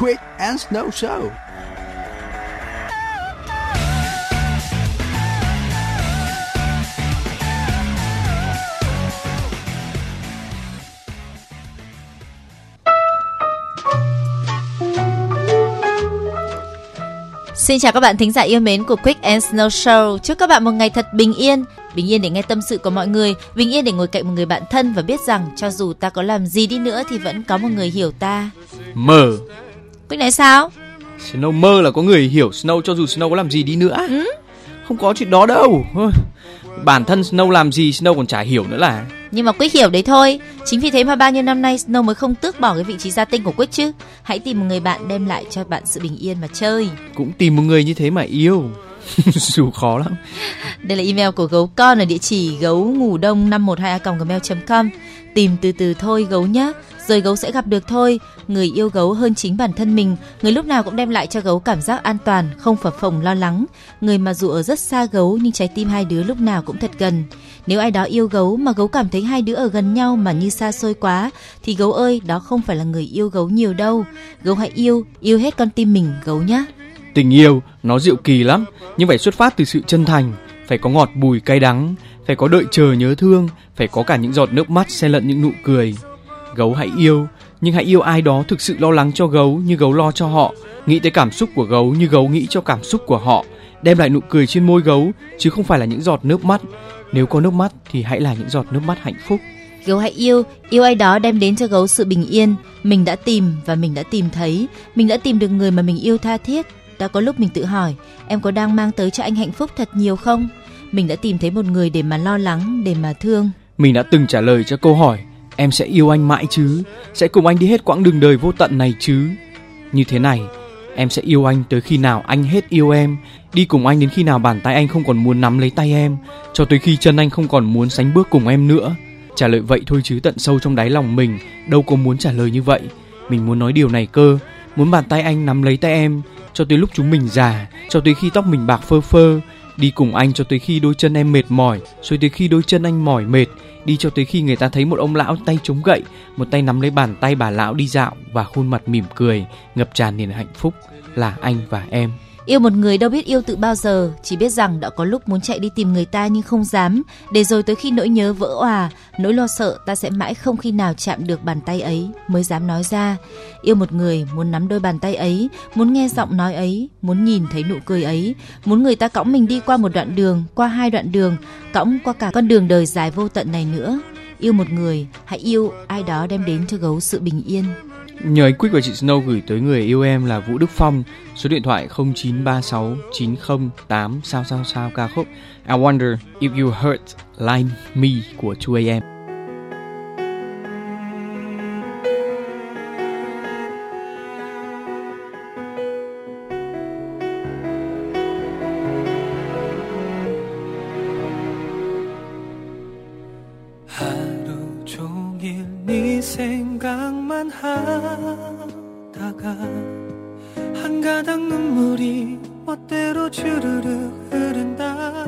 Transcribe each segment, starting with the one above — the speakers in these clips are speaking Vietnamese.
Quick and Snow Show. Xin chào các bạn thính giả yêu mến của Quick and Snow Show. Chúc các bạn một ngày thật bình yên, bình yên để nghe tâm sự của mọi người, bình yên để ngồi cạnh một người bạn thân và biết rằng cho dù ta có làm gì đi nữa thì vẫn có một người hiểu ta. Mơ. Quick nói sao? Snow mơ là có người hiểu Snow cho dù Snow có làm gì đi nữa. Ừ? Không có chuyện đó đâu. Bản thân Snow làm gì Snow còn chả hiểu nữa là. Nhưng mà Quick hiểu đấy thôi. Chính vì thế mà bao nhiêu năm nay Snow mới không tước bỏ cái vị trí gia tinh của Quick chứ. Hãy tìm một người bạn đem lại cho bạn sự bình yên mà chơi. Cũng tìm một người như thế mà yêu. dù khó lắm. Đây là email của gấu con ở địa chỉ gấu ngủ đông 512 gmail.com. Tìm từ từ thôi gấu nhá, rồi gấu sẽ gặp được thôi. Người yêu gấu hơn chính bản thân mình, người lúc nào cũng đem lại cho gấu cảm giác an toàn, không phập phồng lo lắng. Người mà dù ở rất xa gấu nhưng trái tim hai đứa lúc nào cũng thật gần. Nếu ai đó yêu gấu mà gấu cảm thấy hai đứa ở gần nhau mà như xa xôi quá thì gấu ơi, đó không phải là người yêu gấu nhiều đâu. Gấu hãy yêu, yêu hết con tim mình gấu nhá. Tình yêu nó diệu kỳ lắm, nhưng phải xuất phát từ sự chân thành, phải có ngọt bùi cay đắng, phải có đợi chờ nhớ thương, phải có cả những giọt nước mắt xen lẫn những nụ cười. Gấu hãy yêu, nhưng hãy yêu ai đó thực sự lo lắng cho gấu như gấu lo cho họ, nghĩ tới cảm xúc của gấu như gấu nghĩ cho cảm xúc của họ, đem lại nụ cười trên môi gấu chứ không phải là những giọt nước mắt. Nếu có nước mắt thì hãy là những giọt nước mắt hạnh phúc. Gấu hãy yêu, yêu ai đó đem đến cho gấu sự bình yên. Mình đã tìm và mình đã tìm thấy, mình đã tìm được người mà mình yêu tha thiết. Đã có lúc mình tự hỏi, em có đang mang tới cho anh hạnh phúc thật nhiều không? Mình đã tìm thấy một người để mà lo lắng, để mà thương. Mình đã từng trả lời cho câu hỏi, em sẽ yêu anh mãi chứ, sẽ cùng anh đi hết quãng đường đời vô tận này chứ. Như thế này, em sẽ yêu anh tới khi nào anh hết yêu em, đi cùng anh đến khi nào bàn tay anh không còn muốn nắm lấy tay em, cho tới khi chân anh không còn muốn sánh bước cùng em nữa. Trả lời vậy thôi chứ tận sâu trong đáy lòng mình đâu có muốn trả lời như vậy. Mình muốn nói điều này cơ, muốn bàn tay anh nắm lấy tay em cho tới lúc chúng mình già, cho tới khi tóc mình bạc phơ phơ, đi cùng anh cho tới khi đôi chân em mệt mỏi, rồi tới khi đôi chân anh mỏi mệt, đi cho tới khi người ta thấy một ông lão tay chống gậy, một tay nắm lấy bàn tay bà lão đi dạo và khuôn mặt mỉm cười, ngập tràn niềm hạnh phúc là anh và em. Yêu một người đâu biết yêu từ bao giờ, chỉ biết rằng đã có lúc muốn chạy đi tìm người ta nhưng không dám, để rồi tới khi nỗi nhớ vỡ òa, nỗi lo sợ ta sẽ mãi không khi nào chạm được bàn tay ấy mới dám nói ra. Yêu một người muốn nắm đôi bàn tay ấy, muốn nghe giọng nói ấy, muốn nhìn thấy nụ cười ấy, muốn người ta cõng mình đi qua một đoạn đường, qua hai đoạn đường, cõng qua cả con đường đời dài vô tận này nữa. Yêu một người, hãy yêu ai đó đem đến cho gấu sự bình yên. Nhờ anh Quick và chị Snow gửi tới người yêu em là Vũ Đức Phong, số điện thoại 0936 908 sao sao sao ca khúc I Wonder If You Hurt Like Me của 2AM. 하루 종일 네 생각만 하다가 한 가닥 눈물이 멋대로 주르륵 흐른다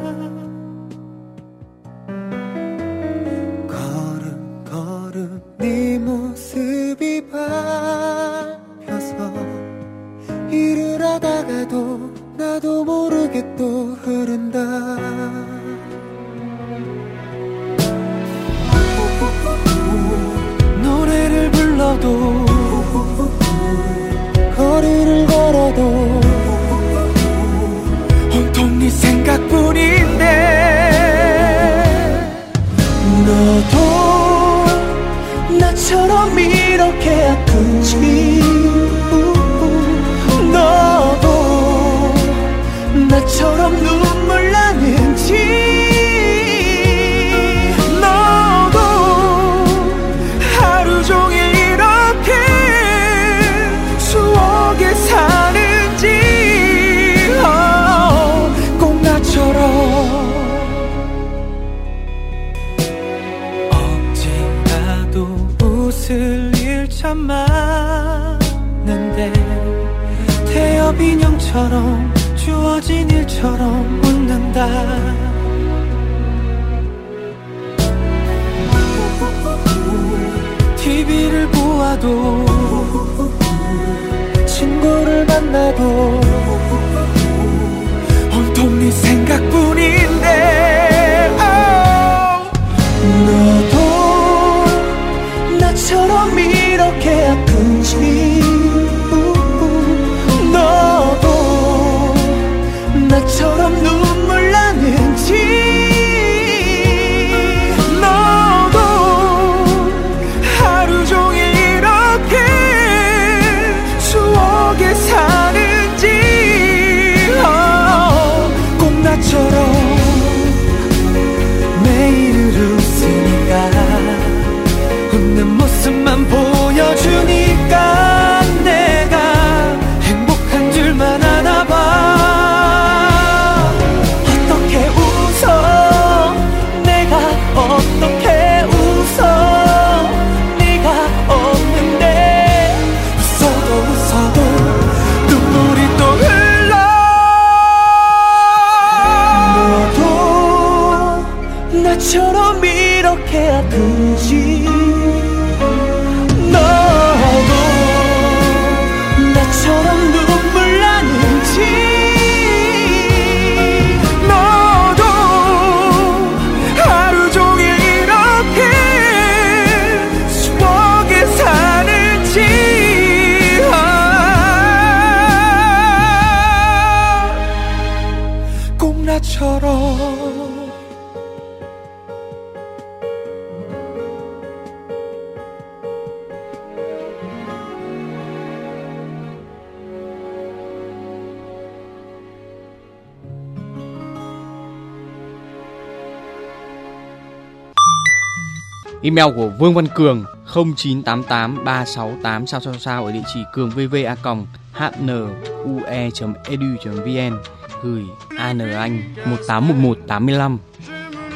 Email của Vương Văn Cường 0988368 sao sao sao ở địa chỉ cường_vva@hnue.edu.vn gửi an anh 181185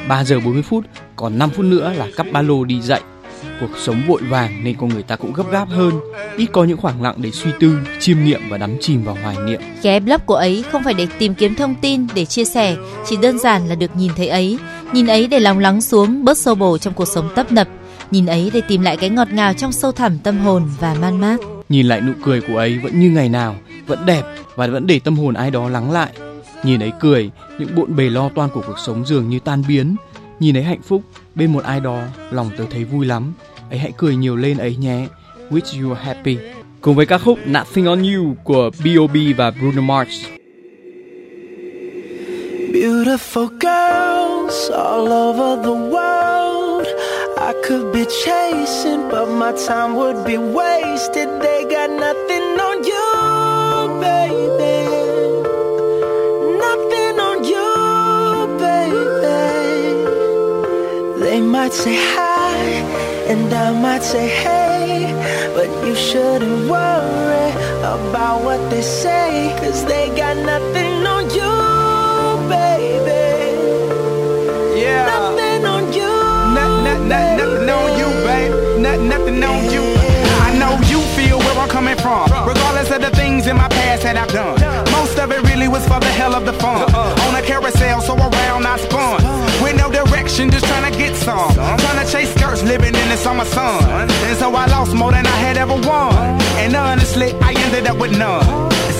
3 giờ 40 phút, còn 5 phút nữa là cắp ba lô đi dạy cuộc sống vội vàng nên con người ta cũng gấp gáp hơn. Ít có những khoảng lặng để suy tư chiêm nghiệm và đắm chìm vào hoài niệm. Ghé blog của ấy không phải để tìm kiếm thông tin để chia sẻ, chỉ đơn giản là được nhìn thấy ấy, nhìn ấy để lòng lắng xuống, bớt xô bồ trong cuộc sống tấp nập, nhìn ấy để tìm lại cái ngọt ngào trong sâu thẳm tâm hồn và man mát. nhìn lại nụ cười của ấy vẫn như ngày nào vẫn đẹp và vẫn để tâm hồn ai đó lắng lại. Nhìn ấy cười những bộn bề lo toan của cuộc sống dường như tan biến. Nhìn ấy hạnh phúc bên một ai đó lòng tớ thấy vui lắm. Ấy hãy cười nhiều lên ấy nhé. Wish you happy. Cùng với ca khúc Nothing on You của B.O.B và Bruno Mars. Beautiful girls all over the world. I could be chasing, but my time would be wasted. They got nothing on you, might say hi, and I might say hey, but you shouldn't worry about what they say, cause they got nothing on you, baby. Yeah. Nothing on you. Not, not, not, nothing on you, babe. Not, nothing on you. You feel where I'm coming from. Regardless of the things in my past that I've done. Most of it really was for the hell of the fun. On a carousel, so around I spun. With no direction, just trying to get some. Trying to chase skirts, living in the summer sun. And so I lost more than I had ever won. And honestly, I ended up with none.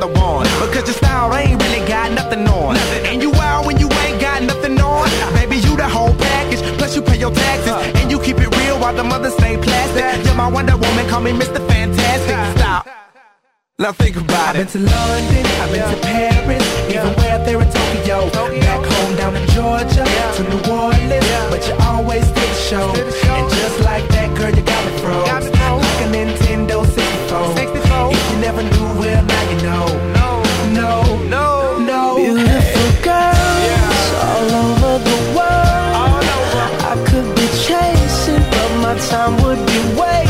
Another one. Because your style ain't really got nothing on. And you wild when you ain't got nothing on. Baby, you the whole package. Plus you pay your taxes. And you keep it real while the mothers stay plastic. You're my Wonder Woman, call me Mr. Fantastic. Stop. Now think about I've it. been to London, I've been to Paris, even way up there in Tokyo. Back home down in Georgia, to New Orleans, but you always did the show. And just like that, girl, you got me froze. Like a Nintendo 64. Never knew, well, now you know. No, no, no, no. Beautiful girls all over the world. I could be chasing, but my time would be wasted.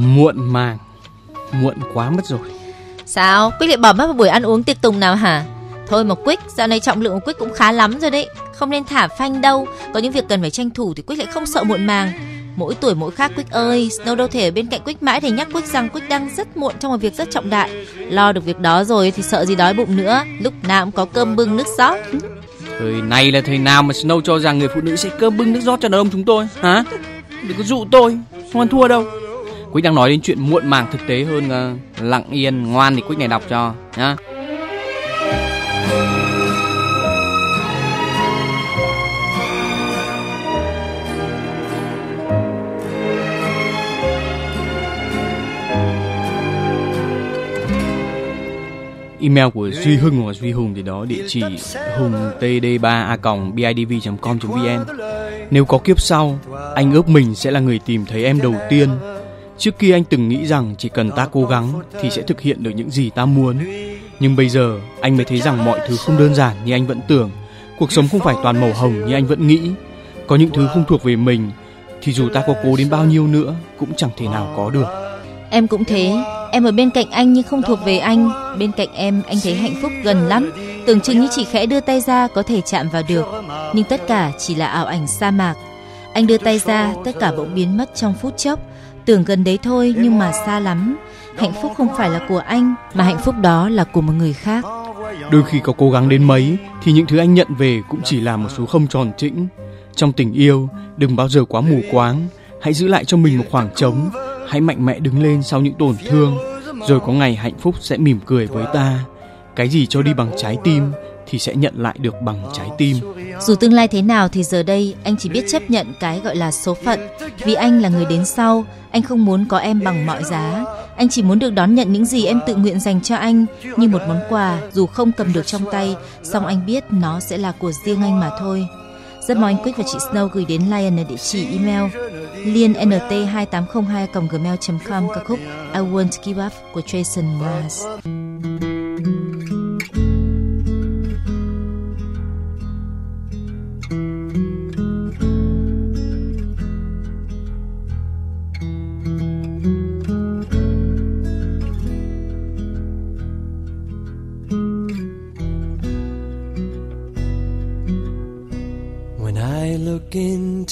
Muộn màng, muộn quá mất rồi. Sao? Quyết lại bỏ mất một buổi ăn uống tiệc tùng nào hả? Thôi mà Quyết, dạo này trọng lượng của Quyết cũng khá lắm rồi đấy. Không nên thả phanh đâu. Có những việc cần phải tranh thủ thì Quyết lại không sợ muộn màng. Mỗi tuổi mỗi khác Quyết ơi, Snow đâu thể ở bên cạnh Quyết mãi để nhắc Quyết rằng Quyết đang rất muộn trong một việc rất trọng đại. Lo được việc đó rồi thì sợ gì đói bụng nữa. Lúc nào cũng có cơm bưng nước rót. Thời này là thời nào mà Snow cho rằng người phụ nữ sẽ cơm bưng nước rót cho đàn ông chúng tôi, hả? Đừng có dụ tôi, không ăn thua đâu. Quýt đang nói đến chuyện muộn màng thực tế hơn. Ờ, lặng yên, ngoan thì Quýt này đọc cho nhá. Email của Duy Hưng hoặc Duy Hùng thì đó địa chỉ hùng td 3 a bidv com vn Nếu có kiếp sau, anh ước mình sẽ là người tìm thấy em đầu tiên. Trước kia anh từng nghĩ rằng chỉ cần ta cố gắng thì sẽ thực hiện được những gì ta muốn. Nhưng bây giờ anh mới thấy rằng mọi thứ không đơn giản như anh vẫn tưởng. Cuộc sống không phải toàn màu hồng như anh vẫn nghĩ. Có những thứ không thuộc về mình thì dù ta có cố đến bao nhiêu nữa cũng chẳng thể nào có được. Em cũng thế, em ở bên cạnh anh nhưng không thuộc về anh. Bên cạnh em, anh thấy hạnh phúc gần lắm. Tưởng chừng như chỉ khẽ đưa tay ra có thể chạm vào được. Nhưng tất cả chỉ là ảo ảnh sa mạc. Anh đưa tay ra, tất cả bỗng biến mất trong phút chốc. Tưởng gần đấy thôi nhưng mà xa lắm. Hạnh phúc không phải là của anh, mà hạnh phúc đó là của một người khác. Đôi khi có cố gắng đến mấy thì những thứ anh nhận về cũng chỉ là một số không tròn trĩnh. Trong tình yêu, đừng bao giờ quá mù quáng. Hãy giữ lại cho mình một khoảng trống. Hãy mạnh mẽ đứng lên sau những tổn thương. Rồi có ngày hạnh phúc sẽ mỉm cười với ta. Cái gì cho đi bằng trái tim thì sẽ nhận lại được bằng trái tim. Dù tương lai thế nào thì giờ đây anh chỉ biết chấp nhận cái gọi là số phận. Vì anh là người đến sau, anh không muốn có em bằng mọi giá. Anh chỉ muốn được đón nhận những gì em tự nguyện dành cho anh như một món quà dù không cầm được trong tay, song anh biết nó sẽ là của riêng anh mà thôi. Rất mong anh Quick và chị Snow gửi đến Lion ở địa chỉ email liên nt 2802 gmail.com ca khúc I Won't Give Up của Jason Mraz.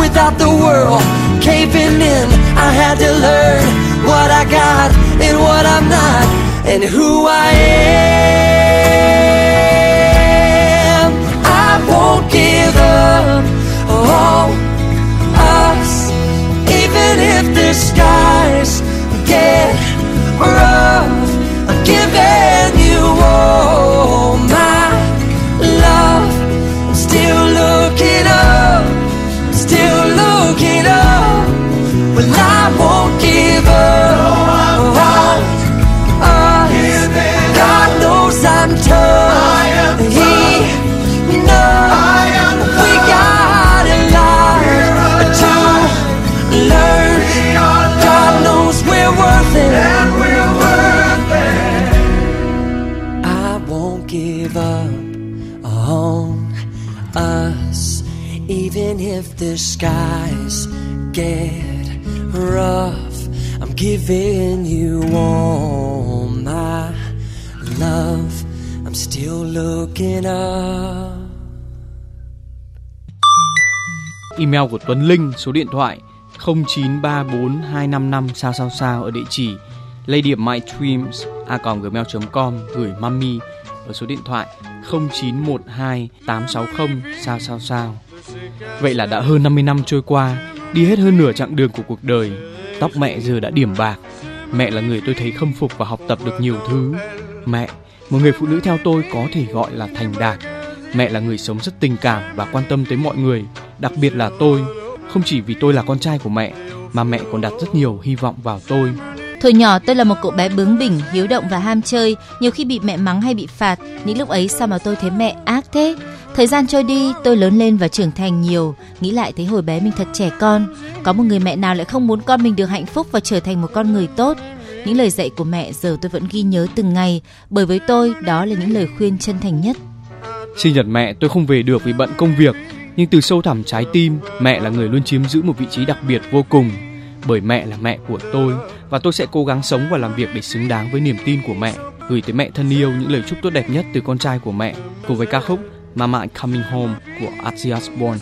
without the world caving in. I had to learn what I got and what I'm not, and who I am I won't give up on us, even if the skies get rough. Skies get rough. I'm giving you all my love. I'm still looking up. email của Tuấn Linh, số điện thoại 0934255 sao sao sao ở địa chỉ ladymydreams@gmail.com gửi mami ở số điện thoại 0912 860 sao sao sao. Vậy là đã hơn 50 năm trôi qua, đi hết hơn nửa chặng đường của cuộc đời. Tóc mẹ giờ đã điểm bạc. Mẹ là người tôi thấy khâm phục và học tập được nhiều thứ. Mẹ, một người phụ nữ theo tôi có thể gọi là thành đạt Mẹ là người sống rất tình cảm và quan tâm tới mọi người, đặc biệt là tôi. Không chỉ vì tôi là con trai của mẹ, mà mẹ còn đặt rất nhiều hy vọng vào tôi. Thời nhỏ tôi là một cậu bé bướng bỉnh, hiếu động và ham chơi, nhiều khi bị mẹ mắng hay bị phạt. Những lúc ấy sao mà tôi thấy mẹ ác thế? Thời gian trôi đi, tôi lớn lên và trưởng thành nhiều. Nghĩ lại thấy hồi bé mình thật trẻ con. Có một người mẹ nào lại không muốn con mình được hạnh phúc và trở thành một con người tốt? những lời dạy của mẹ giờ tôi vẫn ghi nhớ từng ngày, bởi với tôi đó là những lời khuyên chân thành nhất. Sinh nhật mẹ tôi không về được vì bận công việc, nhưng từ sâu thẳm trái tim, mẹ là người luôn chiếm giữ một vị trí đặc biệt vô cùng. Bởi mẹ là mẹ của tôi và tôi sẽ cố gắng sống và làm việc để xứng đáng với niềm tin của mẹ. Gửi tới mẹ thân yêu những lời chúc tốt đẹp nhất từ con trai của mẹ cùng với ca khúc Mama I'm Coming Home của Ozzy Osbourne.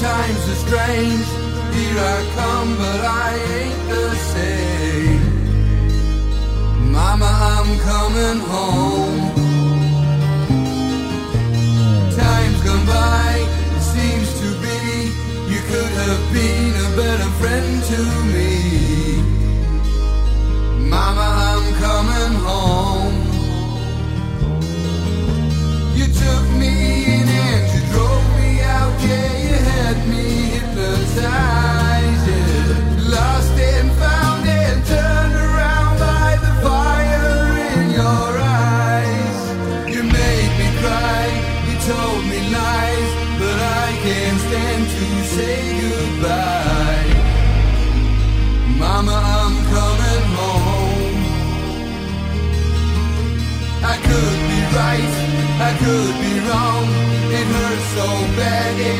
Times are strange. Here I come, but I ain't the same. Mama, I'm coming home. Time's gone by, it seems to be. You could have been a better friend to me. Mama, I'm coming home.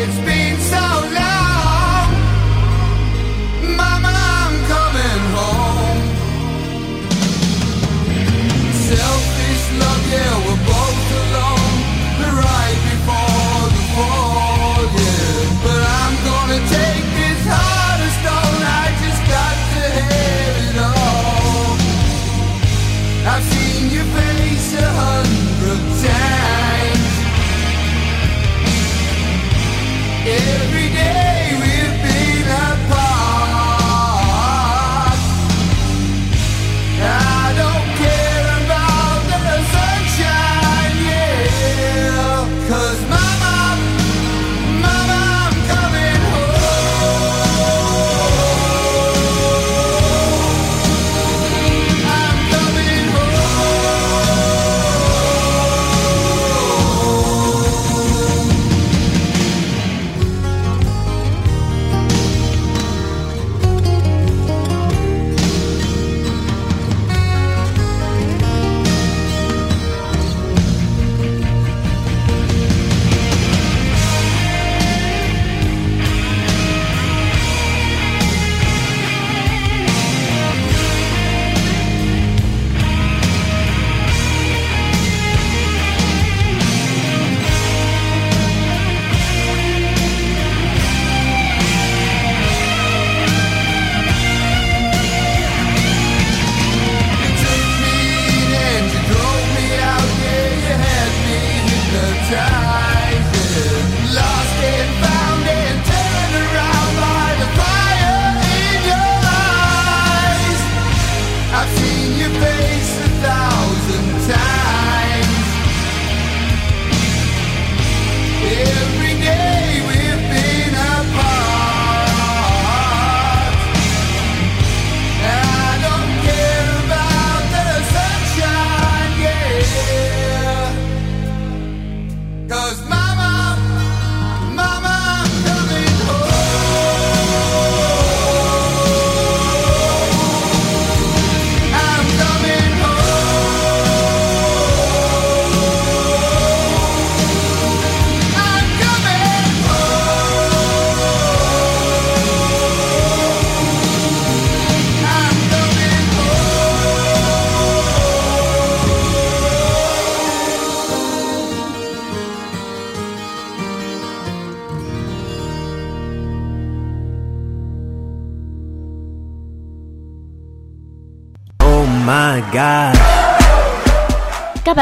It's been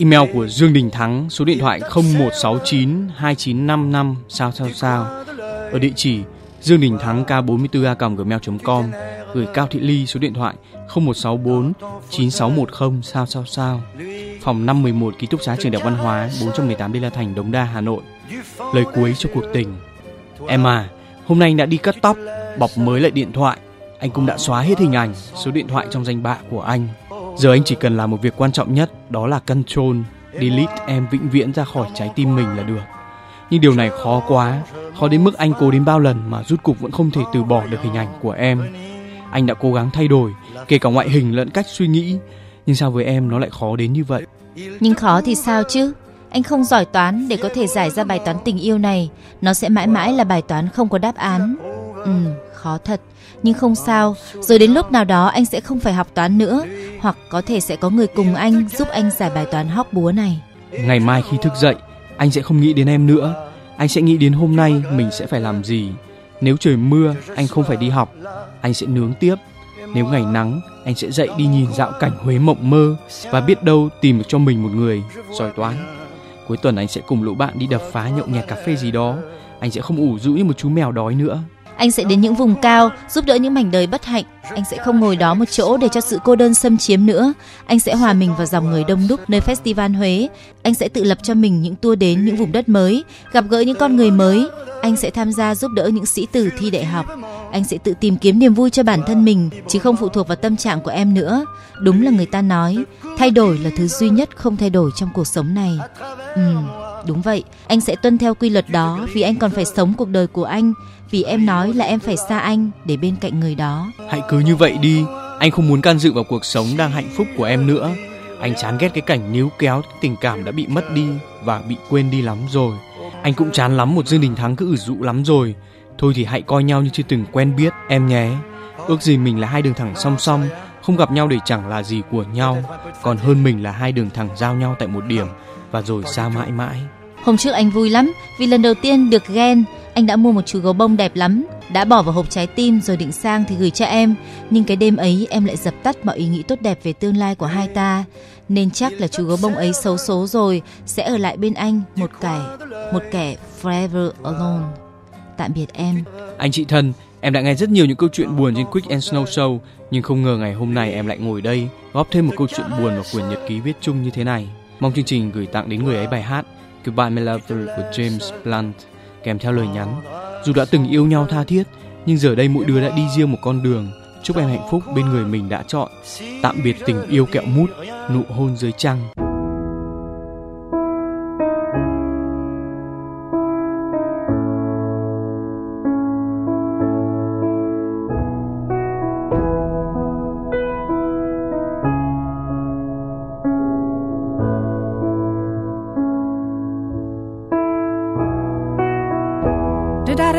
email của Dương Đình Thắng, số điện thoại 0169 2955 sao sao sao. Ở địa chỉ Dương Đình Thắng k44a gmail.com gửi Cao Thị Ly số điện thoại 0164 9610 sao sao sao. Phòng 511 ký túc xá trường Đại học Văn hóa 418 Đê La Thành, Đống Đa, Hà Nội. Lời cuối cho cuộc tình. Em à, hôm nay anh đã đi cắt tóc, bọc mới lại điện thoại. Anh cũng đã xóa hết hình ảnh, số điện thoại trong danh bạ của anh. Giờ anh chỉ cần làm một việc quan trọng nhất, đó là control, delete em vĩnh viễn ra khỏi trái tim mình là được. Nhưng điều này khó quá, khó đến mức anh cố đến bao lần mà rút cục vẫn không thể từ bỏ được hình ảnh của em. Anh đã cố gắng thay đổi, kể cả ngoại hình lẫn cách suy nghĩ, nhưng sao với em nó lại khó đến như vậy? Nhưng khó thì sao chứ? Anh không giỏi toán để có thể giải ra bài toán tình yêu này. Nó sẽ mãi mãi là bài toán không có đáp án. Ừ, khó thật. Nhưng không sao. Rồi đến lúc nào đó anh sẽ không phải học toán nữa. Hoặc có thể sẽ có người cùng anh giúp anh giải bài toán hóc búa này. Ngày mai khi thức dậy, anh sẽ không nghĩ đến em nữa. Anh sẽ nghĩ đến hôm nay mình sẽ phải làm gì. Nếu trời mưa, anh không phải đi học, anh sẽ nướng tiếp. Nếu ngày nắng, anh sẽ dậy đi nhìn dạo cảnh Huế mộng mơ và biết đâu tìm được cho mình một người giỏi toán. Cuối tuần anh sẽ cùng lũ bạn đi đập phá nhậu nhẹt cà phê gì đó. Anh sẽ không ủ rũ như một chú mèo đói nữa. Anh sẽ đến những vùng cao, giúp đỡ những mảnh đời bất hạnh. Anh sẽ không ngồi đó một chỗ để cho sự cô đơn xâm chiếm nữa. Anh sẽ hòa mình vào dòng người đông đúc nơi festival Huế. Anh sẽ tự lập cho mình những tour đến những vùng đất mới, gặp gỡ những con người mới. Anh sẽ tham gia giúp đỡ những sĩ tử thi đại học. Anh sẽ tự tìm kiếm niềm vui cho bản thân mình, chứ không phụ thuộc vào tâm trạng của em nữa. Đúng là người ta nói, thay đổi là thứ duy nhất không thay đổi trong cuộc sống này. Ừ, đúng vậy. Anh sẽ tuân theo quy luật đó vì anh còn phải sống cuộc đời của anh. Vì em nói là em phải xa anh để bên cạnh người đó. Hãy cứ như vậy đi. Anh không muốn can dự vào cuộc sống đang hạnh phúc của em nữa. Anh chán ghét cái cảnh níu kéo tình cảm đã bị mất đi và bị quên đi lắm rồi. Anh cũng chán lắm một Dương Đình Thắng cứ ử dụ lắm rồi. Thôi thì hãy coi nhau như chưa từng quen biết em nhé. Ước gì mình là hai đường thẳng song song, không gặp nhau để chẳng là gì của nhau, còn hơn mình là hai đường thẳng giao nhau tại một điểm và rồi xa mãi mãi. Hôm trước anh vui lắm vì lần đầu tiên được ghen. Anh đã mua một chú gấu bông đẹp lắm, đã bỏ vào hộp trái tim rồi định sang thì gửi cho em. Nhưng cái đêm ấy em lại dập tắt mọi ý nghĩ tốt đẹp về tương lai của hai ta. Nên chắc là chú gấu bông ấy xấu số rồi, sẽ ở lại bên anh một kẻ, một kẻ forever alone. Tạm biệt em. Anh chị thân, em đã nghe rất nhiều những câu chuyện buồn trên Quick and Snow Show, nhưng không ngờ ngày hôm nay em lại ngồi đây góp thêm một câu chuyện buồn vào quyển nhật ký viết chung như thế này. Mong chương trình gửi tặng đến người ấy bài hát Goodbye My Lover của James Blunt kèm theo lời nhắn. Dù đã từng yêu nhau tha thiết, nhưng giờ đây mỗi đứa đã đi riêng một con đường. Chúc em hạnh phúc bên người mình đã chọn. Tạm biệt tình yêu kẹo mút, nụ hôn dưới trăng.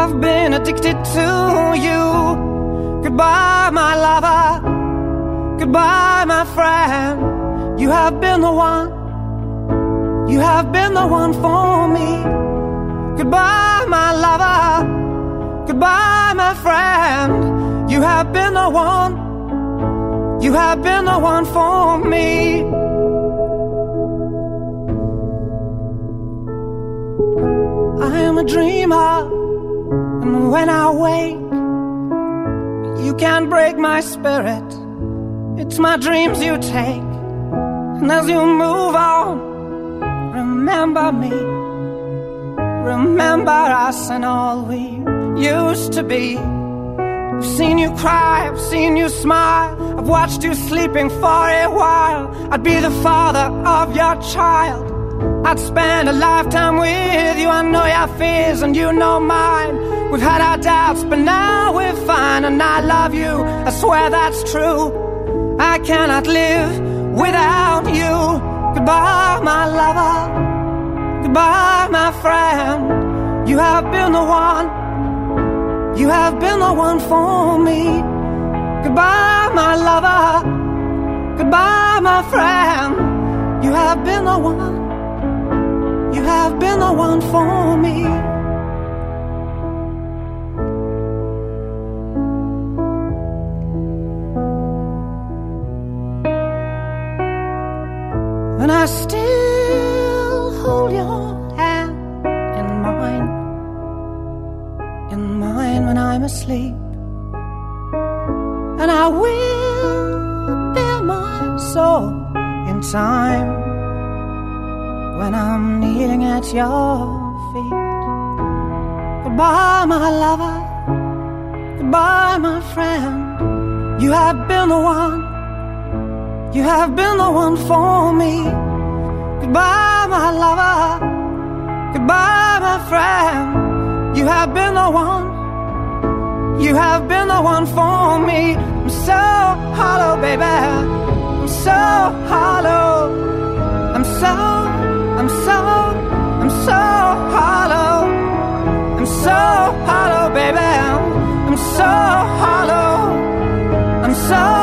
I've been addicted to you. Goodbye, my lover. Goodbye, my friend. You have been the one. You have been the one for me. Goodbye, my lover. Goodbye, my friend. You have been the one. You have been the one for me. I am a dreamer. And when I wake, you can't break my spirit. It's my dreams you take. And as you move on, remember me. Remember us and all we used to be. I've seen you cry, I've seen you smile. I've watched you sleeping for a while. I'd be the father of your child. I'd spend a lifetime with you. I know your fears and you know mine. We've had our doubts, but now we're fine. And I love you, I swear that's true. I cannot live without you. Goodbye, my lover. Goodbye, my friend. You have been the one. You have been the one for me. Goodbye, my lover. Goodbye, my friend. You have been the one. Have been the one for me. At your feet. Goodbye, my lover. Goodbye, my friend. You have been the one. You have been the one for me. Goodbye, my lover. Goodbye, my friend. You have been the one. You have been the one for me. I'm so hollow, baby. I'm so hollow. I'm so, I'm so, so hollow. I'm so hollow, baby. I'm so hollow. I'm so,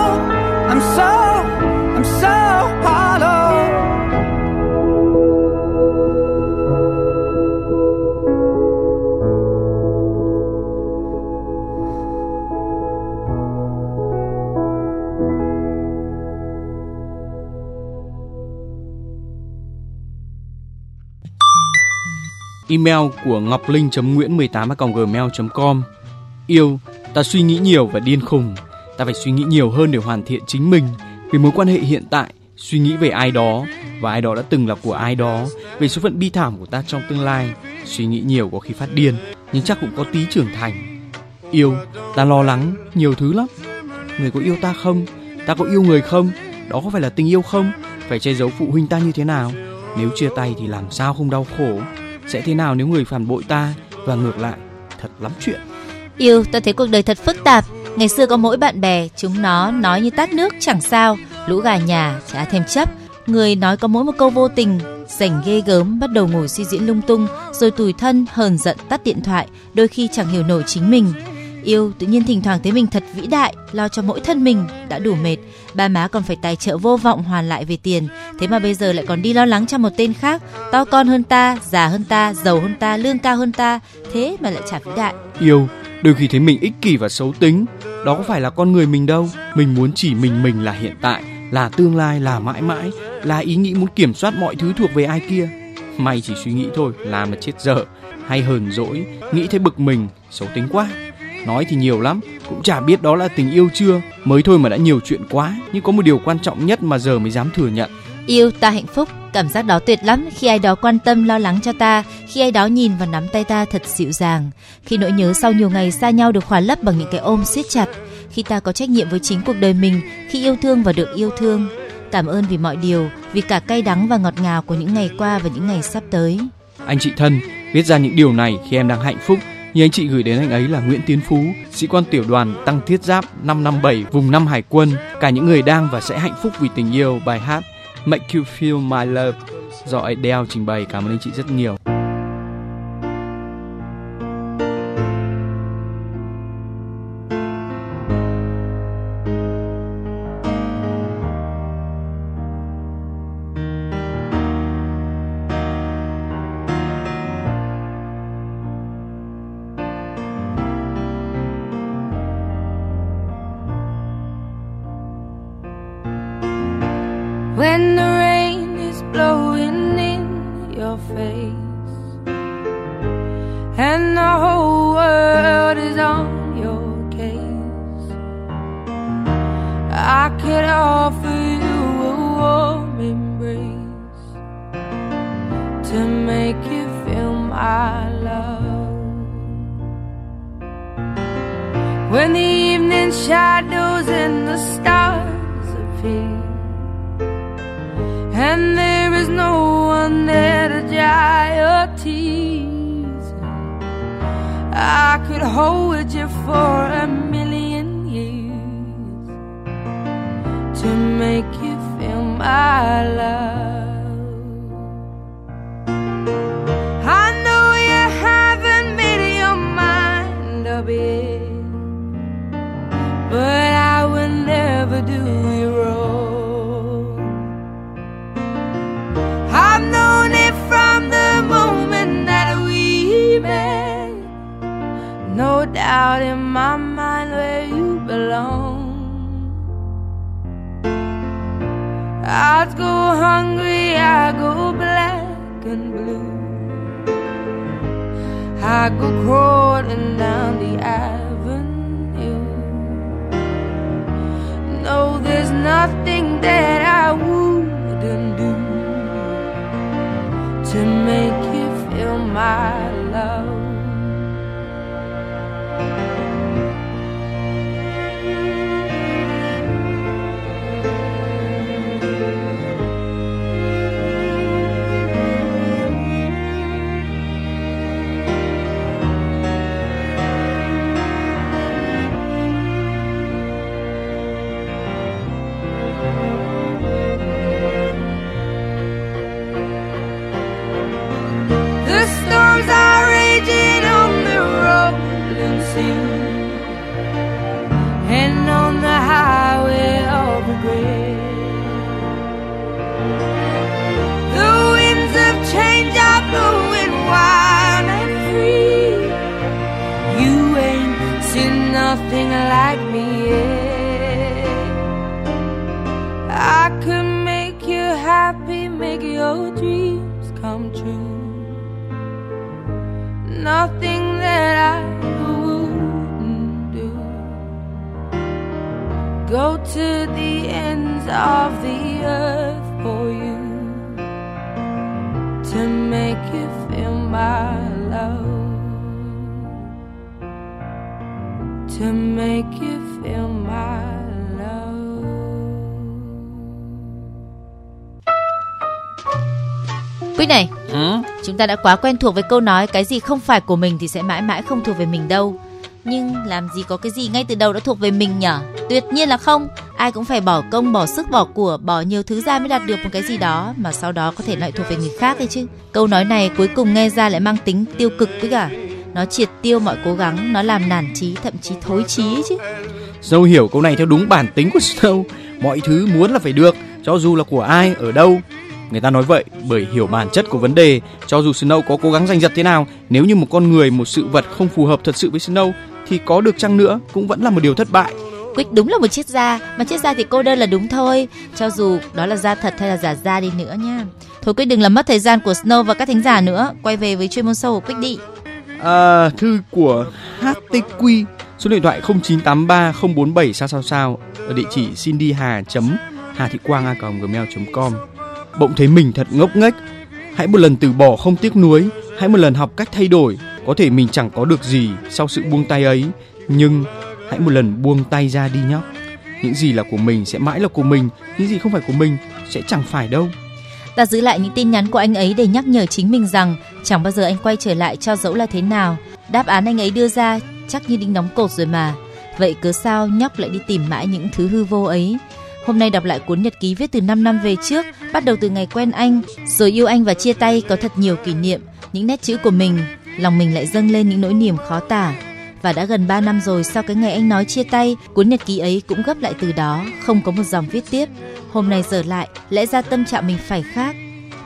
Email của ngọc linh nguyễn 18 gmail com Yêu, ta suy nghĩ nhiều và điên khùng. Ta phải suy nghĩ nhiều hơn để hoàn thiện chính mình. Về mối quan hệ hiện tại, suy nghĩ về ai đó và ai đó đã từng là của ai đó. Về số phận bi thảm của ta trong tương lai. Suy nghĩ nhiều có khi phát điên, nhưng chắc cũng có tí trưởng thành. Yêu, ta lo lắng nhiều thứ lắm. Người có yêu ta không? Ta có yêu người không? Đó có phải là tình yêu không? Phải che giấu phụ huynh ta như thế nào? Nếu chia tay thì làm sao không đau khổ? Sẽ thế nào nếu người phản bội ta và ngược lại? Thật lắm chuyện. Yêu, ta thấy cuộc đời thật phức tạp. Ngày xưa có mỗi bạn bè, chúng nó nói như tát nước chẳng sao, lũ gà nhà chả thêm chấp. Người nói có mỗi một câu vô tình, rảnh ghê gớm, bắt đầu ngồi suy diễn lung tung, rồi tủi thân, hờn giận tắt điện thoại, đôi khi chẳng hiểu nổi chính mình. Yêu, tự nhiên thỉnh thoảng thấy mình thật vĩ đại, lo cho mỗi thân mình đã đủ mệt. Ba má còn phải tài trợ vô vọng hoàn lại về tiền, thế mà bây giờ lại còn đi lo lắng cho một tên khác, to con hơn ta, già hơn ta, giàu hơn ta, lương cao hơn ta, thế mà lại chả vĩ đại. Yêu, đôi khi thấy mình ích kỷ và xấu tính. Đó có phải là con người mình đâu. Mình muốn chỉ mình mình là hiện tại, là tương lai, là mãi mãi, là ý nghĩ muốn kiểm soát mọi thứ thuộc về ai kia. May chỉ suy nghĩ thôi, làm là chết dở. Hay hờn dỗi, nghĩ thấy bực mình, xấu tính quá. Nói thì nhiều lắm, cũng chả biết đó là tình yêu chưa. Mới thôi mà đã nhiều chuyện quá. Nhưng có một điều quan trọng nhất mà giờ mới dám thừa nhận. Yêu ta hạnh phúc, cảm giác đó tuyệt lắm khi ai đó quan tâm lo lắng cho ta, khi ai đó nhìn và nắm tay ta thật dịu dàng, khi nỗi nhớ sau nhiều ngày xa nhau được khỏa lấp bằng những cái ôm siết chặt, khi ta có trách nhiệm với chính cuộc đời mình, khi yêu thương và được yêu thương. Cảm ơn vì mọi điều, vì cả cay đắng và ngọt ngào của những ngày qua và những ngày sắp tới. Anh chị thân, viết ra những điều này khi em đang hạnh phúc như anh chị gửi đến anh ấy là Nguyễn Tiến Phú, sĩ quan tiểu đoàn tăng thiết giáp 557 vùng 5 Hải quân, cả những người đang và sẽ hạnh phúc vì tình yêu bài hát Make You Feel My Love do Adele trình bày. Cảm ơn anh chị rất nhiều. When the evening shadows and the stars appear, and there is no one there to dry your tears. I could hold you for a million years to make you feel my love. Doubt in my mind where you belong. I'd go hungry, I go black and blue. I go crawling down the avenue. No, there's nothing that I wouldn't do to make you feel my love. Ends of the earth for you to make you feel my love. To make you feel my love. Quyết này, Ừ? chúng ta đã quá quen thuộc với câu nói cái gì không phải của mình thì sẽ mãi mãi không thuộc về mình đâu. Nhưng làm gì có cái gì ngay từ đầu đã thuộc về mình nhở? Tuyệt nhiên là không. Ai cũng phải bỏ công, bỏ sức, bỏ của, bỏ nhiều thứ ra mới đạt được một cái gì đó mà sau đó có thể lại thuộc về người khác ấy chứ. Câu nói này cuối cùng nghe ra lại mang tính tiêu cực với cả. Nó triệt tiêu mọi cố gắng, nó làm nản trí, thậm chí thối trí ấy chứ. Snow hiểu câu này theo đúng bản tính của Snow. Mọi thứ muốn là phải được, cho dù là của ai, ở đâu. Người ta nói vậy bởi hiểu bản chất của vấn đề. Cho dù Snow có cố gắng giành giật thế nào, nếu như một con người, một sự vật không phù hợp thật sự với Snow, thì có được chăng nữa cũng vẫn là một điều thất bại. Quyết đúng là một chiếc da Mà chiếc da thì cô đơn là đúng thôi. Cho dù đó là da thật hay là giả da đi nữa nha. Thôi Quyết đừng làm mất thời gian của Snow và các thính giả nữa. Quay về với chuyên môn sâu của Quyết đi. À, thư của HTQ số điện thoại 0983 047 sao sao sao ở địa chỉ cindy hà chấm hà thị quang a gmail com. Bỗng thấy mình thật ngốc nghếch. Hãy một lần từ bỏ không tiếc nuối. Hãy một lần học cách thay đổi. Có thể mình chẳng có được gì sau sự buông tay ấy. Nhưng hãy một lần buông tay ra đi nhóc những gì là của mình sẽ mãi là của mình những gì không phải của mình sẽ chẳng phải đâu Ta giữ lại những tin nhắn của anh ấy để nhắc nhở chính mình rằng chẳng bao giờ anh quay trở lại cho dẫu là thế nào. Đáp án anh ấy đưa ra chắc như đinh đóng cột rồi mà. Vậy cớ sao nhóc lại đi tìm mãi những thứ hư vô ấy? Hôm nay đọc lại cuốn nhật ký viết từ 5 năm về trước, bắt đầu từ ngày quen anh, rồi yêu anh và chia tay có thật nhiều kỷ niệm, những nét chữ của mình, lòng mình lại dâng lên những nỗi niềm khó tả. Và đã gần 3 năm rồi sau cái ngày anh nói chia tay, cuốn nhật ký ấy cũng gấp lại từ đó, không có một dòng viết tiếp. Hôm nay giờ lại, lẽ ra tâm trạng mình phải khác,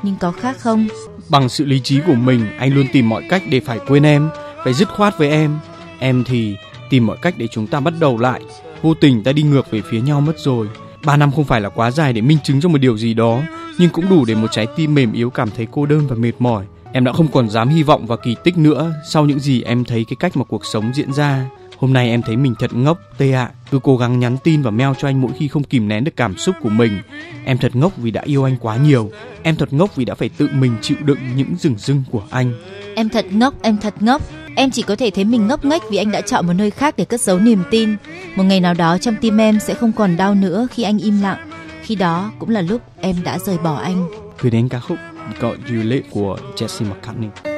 nhưng có khác không? Bằng sự lý trí của mình, anh luôn tìm mọi cách để phải quên em, phải dứt khoát với em. Em thì tìm mọi cách để chúng ta bắt đầu lại. Vô tình ta đi ngược về phía nhau mất rồi. Ba năm không phải là quá dài để minh chứng cho một điều gì đó, nhưng cũng đủ để một trái tim mềm yếu cảm thấy cô đơn và mệt mỏi. Em đã không còn dám hy vọng vào kỳ tích nữa sau những gì em thấy cái cách mà cuộc sống diễn ra. Hôm nay em thấy mình thật ngốc, tê ạ. Cứ cố gắng nhắn tin và mail cho anh mỗi khi không kìm nén được cảm xúc của mình. Em thật ngốc vì đã yêu anh quá nhiều. Em thật ngốc vì đã phải tự mình chịu đựng những rừng rưng của anh. Em thật ngốc, em thật ngốc. Em chỉ có thể thấy mình ngốc nghếch vì anh đã chọn một nơi khác để cất giấu niềm tin. Một ngày nào đó trong tim em sẽ không còn đau nữa khi anh im lặng. Khi đó cũng là lúc em đã rời bỏ anh. Gửi đến ca khúc Got You Late của Jesse McCartney.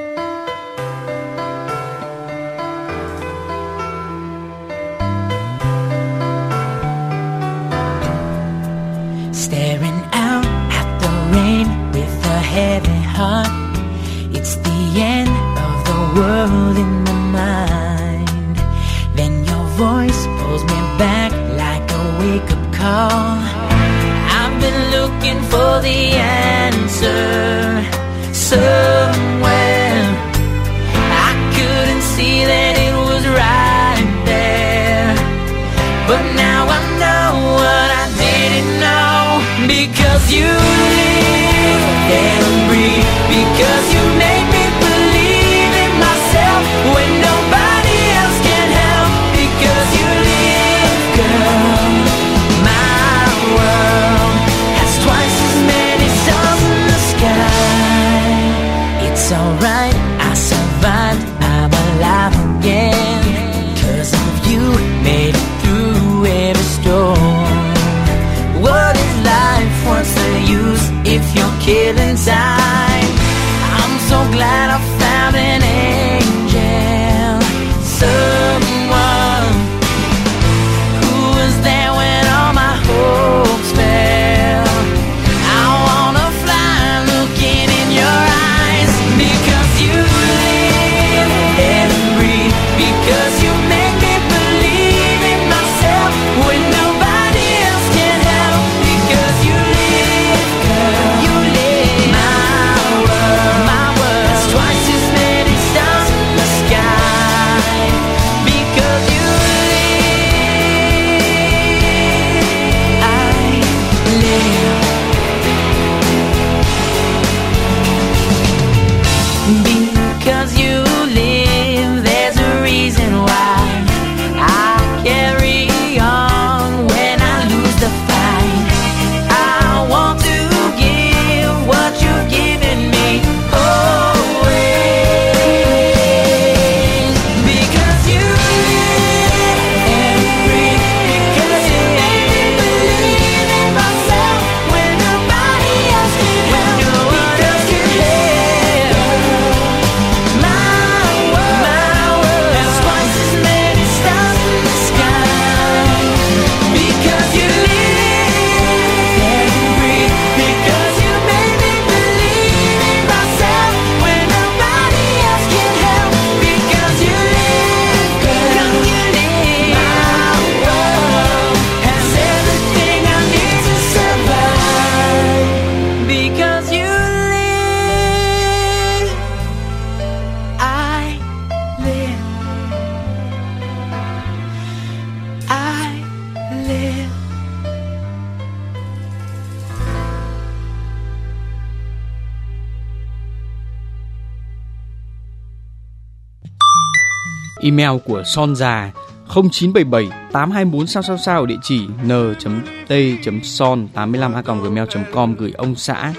Email của Son già 0977 824 sao sao sao ở địa chỉ n.t.son85a.gmail.com gửi ông xã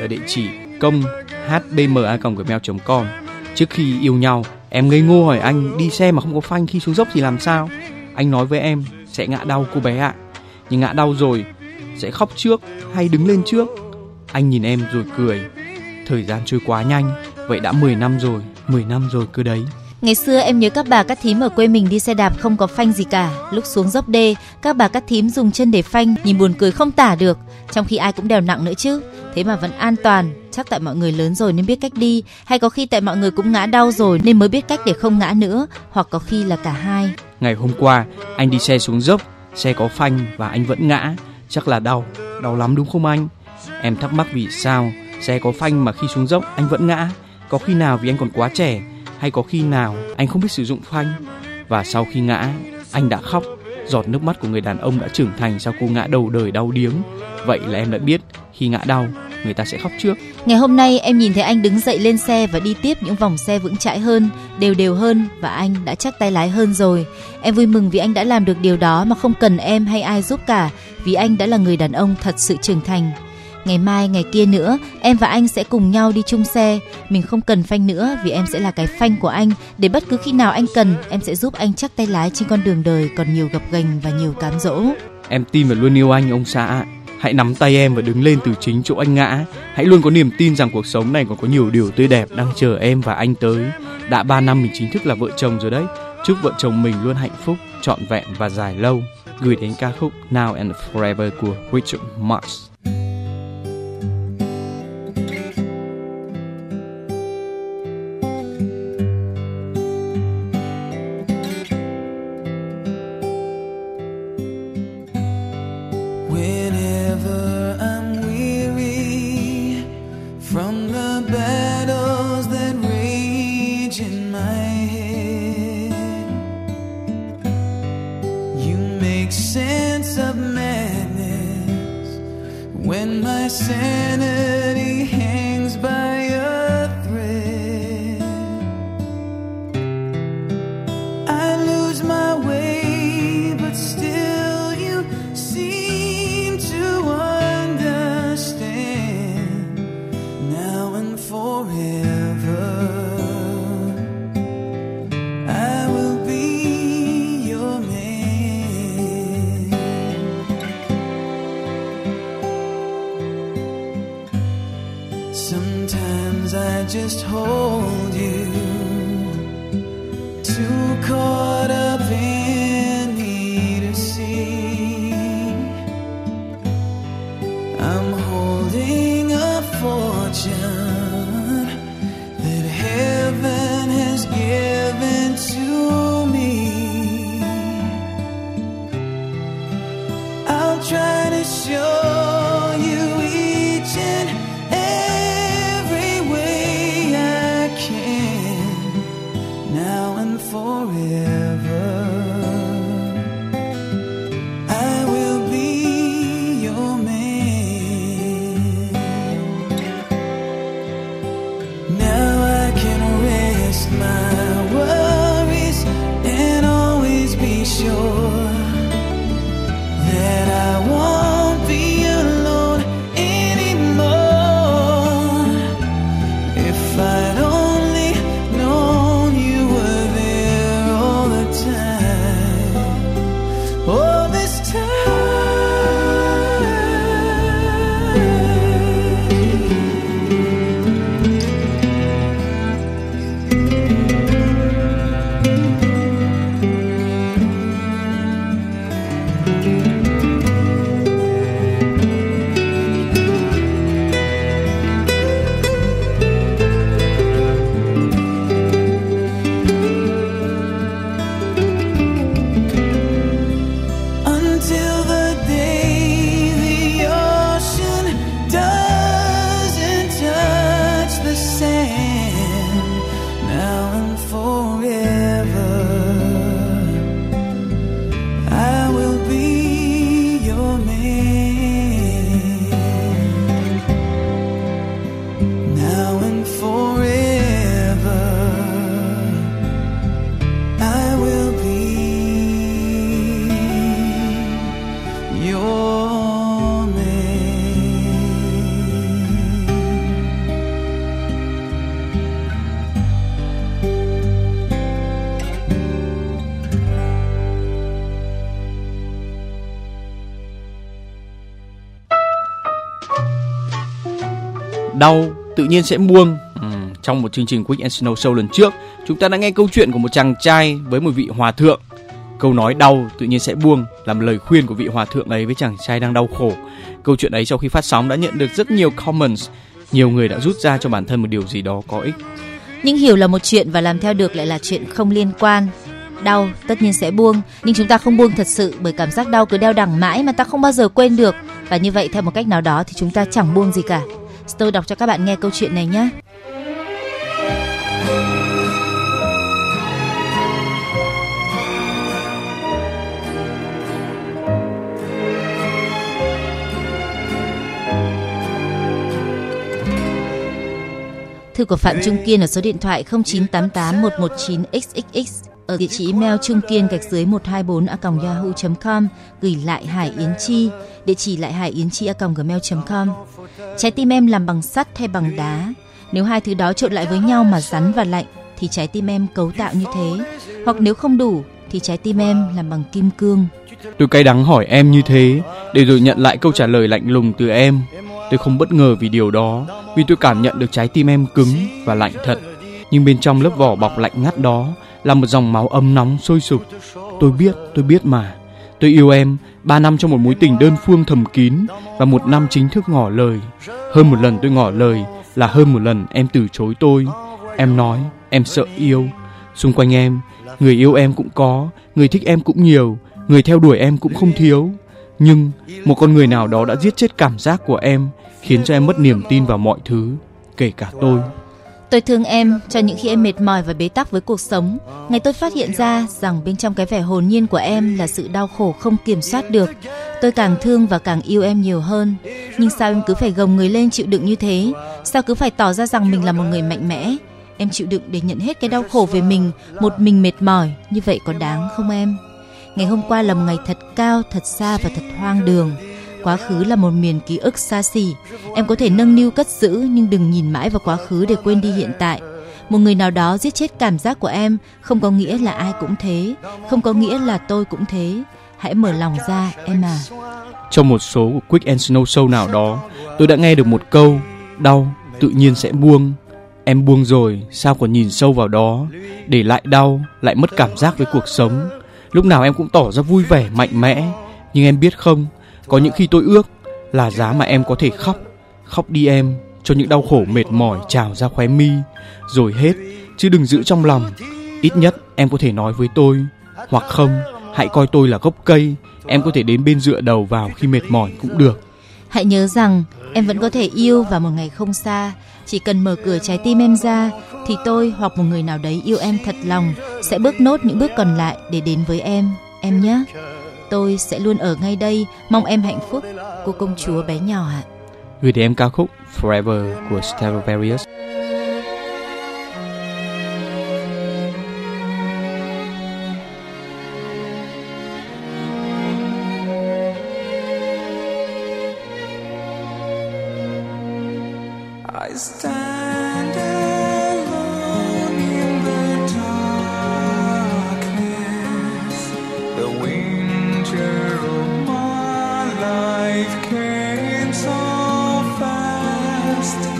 ở địa chỉ công hbma.gmail.com Trước khi yêu nhau, em ngây ngô hỏi anh đi xe mà không có phanh khi xuống dốc thì làm sao? Anh nói với em sẽ ngã đau cô bé ạ. Nhưng ngã đau rồi sẽ khóc trước hay đứng lên trước? Anh nhìn em rồi cười. Thời gian trôi quá nhanh, vậy đã 10 năm rồi, 10 năm rồi cứ đấy. Ngày xưa em nhớ các bà các thím ở quê mình đi xe đạp không có phanh gì cả. Lúc xuống dốc đê, các bà các thím dùng chân để phanh, nhìn buồn cười không tả được. Trong khi ai cũng đèo nặng nữa chứ. Thế mà vẫn an toàn. Chắc tại mọi người lớn rồi nên biết cách đi, hay có khi tại mọi người cũng ngã đau rồi nên mới biết cách để không ngã nữa, hoặc có khi là cả hai. Ngày hôm qua, anh đi xe xuống dốc, xe có phanh và anh vẫn ngã. Chắc là đau, đau lắm đúng không anh? Em thắc mắc vì sao xe có phanh mà khi xuống dốc anh vẫn ngã. Có khi nào vì anh còn quá trẻ, hay có khi nào anh không biết sử dụng phanh? Và sau khi ngã, anh đã khóc. Giọt nước mắt của người đàn ông đã trưởng thành sau cú ngã đầu đời đau điếng. Vậy là em đã biết khi ngã đau, người ta sẽ khóc trước. Ngày hôm nay em nhìn thấy anh đứng dậy lên xe và đi tiếp những vòng xe vững chãi hơn, đều đều hơn và anh đã chắc tay lái hơn rồi. Em vui mừng vì anh đã làm được điều đó mà không cần em hay ai giúp cả, vì anh đã là người đàn ông thật sự trưởng thành. Ngày mai, ngày kia nữa, em và anh sẽ cùng nhau đi chung xe. Mình không cần phanh nữa vì em sẽ là cái phanh của anh. Để bất cứ khi nào anh cần, em sẽ giúp anh chắc tay lái trên con đường đời còn nhiều gập ghềnh và nhiều cám dỗ. Em tin và luôn yêu anh ông xã ạ. Hãy nắm tay em và đứng lên từ chính chỗ anh ngã. Hãy luôn có niềm tin rằng cuộc sống này còn có nhiều điều tươi đẹp đang chờ em và anh tới. Đã 3 năm mình chính thức là vợ chồng rồi đấy. Chúc vợ chồng mình luôn hạnh phúc, trọn vẹn và dài lâu. Gửi đến ca khúc Now and Forever của Richard Marx. Whenever I'm weary from the battles that rage in my head, you make sense of madness when my sanity Đau tự nhiên sẽ buông. Ừ, trong một chương trình Quick and Snow Show lần trước, chúng ta đã nghe câu chuyện của một chàng trai với một vị hòa thượng. Câu nói đau tự nhiên sẽ buông làm lời khuyên của vị hòa thượng ấy với chàng trai đang đau khổ. Câu chuyện ấy sau khi phát sóng đã nhận được rất nhiều comments. Nhiều người đã rút ra cho bản thân một điều gì đó có ích. Nhưng hiểu là một chuyện và làm theo được lại là chuyện không liên quan. Đau tất nhiên sẽ buông, nhưng chúng ta không buông thật sự bởi cảm giác đau cứ đeo đẳng mãi mà ta không bao giờ quên được. Và như vậy theo một cách nào đó thì chúng ta chẳng buông gì cả. Tôi đọc cho các bạn nghe câu chuyện này nhé. Thư của Phạm Trung Kiên ở số điện thoại 0988 119 xxx ở địa chỉ email trung kiên gạch dưới 124 a yahoo.com gửi lại Hải Yến Chi, địa chỉ lại Hải Yến Chi a gmail.com. Trái tim em làm bằng sắt hay bằng đá? Nếu hai thứ đó trộn lại với nhau mà rắn và lạnh thì trái tim em cấu tạo như thế. Hoặc nếu không đủ thì trái tim em làm bằng kim cương. Tôi cay đắng hỏi em như thế để rồi nhận lại câu trả lời lạnh lùng từ em. Tôi không bất ngờ vì điều đó, vì tôi cảm nhận được trái tim em cứng và lạnh thật. Nhưng bên trong lớp vỏ bọc lạnh ngắt đó là một dòng máu ấm nóng sôi sục. Tôi biết, tôi biết mà. Tôi yêu em ba năm trong một mối tình đơn phương thầm kín và một năm chính thức ngỏ lời. Hơn một lần tôi ngỏ lời là hơn một lần em từ chối tôi. Em nói em sợ yêu. Xung quanh em, người yêu em cũng có, người thích em cũng nhiều, người theo đuổi em cũng không thiếu. Nhưng một con người nào đó đã giết chết cảm giác của em, khiến cho em mất niềm tin vào mọi thứ, kể cả tôi. Tôi thương em cho những khi em mệt mỏi và bế tắc với cuộc sống. Ngày tôi phát hiện ra rằng bên trong cái vẻ hồn nhiên của em là sự đau khổ không kiểm soát được. Tôi càng thương và càng yêu em nhiều hơn. Nhưng sao em cứ phải gồng người lên chịu đựng như thế? Sao cứ phải tỏ ra rằng mình là một người mạnh mẽ? Em chịu đựng để nhận hết cái đau khổ về mình, một mình mệt mỏi. Như vậy có đáng không em? Ngày hôm qua là một ngày thật cao, thật xa và thật hoang đường. Quá khứ là một miền ký ức xa xỉ. Em có thể nâng niu cất giữ nhưng đừng nhìn mãi vào quá khứ để quên đi hiện tại. Một người nào đó giết chết cảm giác của em không có nghĩa là ai cũng thế, không có nghĩa là tôi cũng thế. Hãy mở lòng ra em à. Trong một số của Quick and Snow Show nào đó, tôi đã nghe được một câu đau tự nhiên sẽ buông. Em buông rồi, sao còn nhìn sâu vào đó, để lại đau, lại mất cảm giác với cuộc sống. Lúc nào em cũng tỏ ra vui vẻ, mạnh mẽ, nhưng em biết không, có những khi tôi ước là giá mà em có thể khóc, khóc đi em cho những đau khổ mệt mỏi trào ra khóe mi, rồi hết, chứ đừng giữ trong lòng. Ít nhất em có thể nói với tôi, hoặc không, hãy coi tôi là gốc cây, em có thể đến bên dựa đầu vào khi mệt mỏi cũng được. Hãy nhớ rằng em vẫn có thể yêu và một ngày không xa. Chỉ cần mở cửa trái tim em ra thì tôi hoặc một người nào đấy yêu em thật lòng sẽ bước nốt những bước còn lại để đến với em, em nhé. Tôi sẽ luôn ở ngay đây, mong em hạnh phúc, cô công chúa bé nhỏ ạ. Gửi đến em ca khúc Forever của Stradivarius. Life came so fast.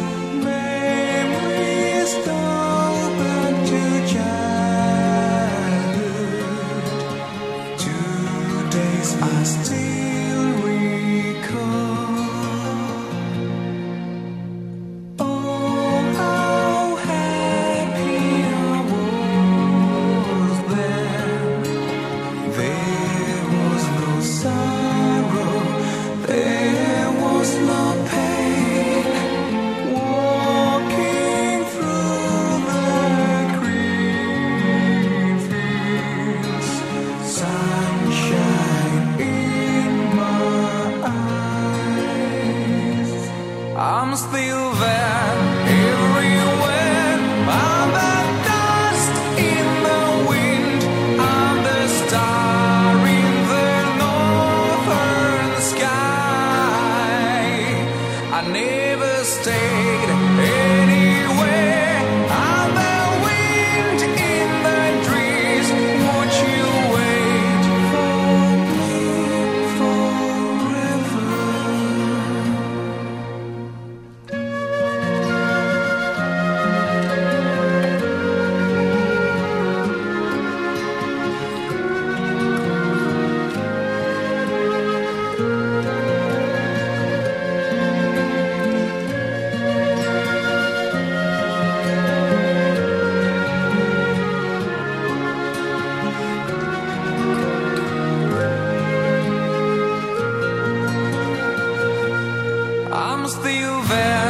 se houver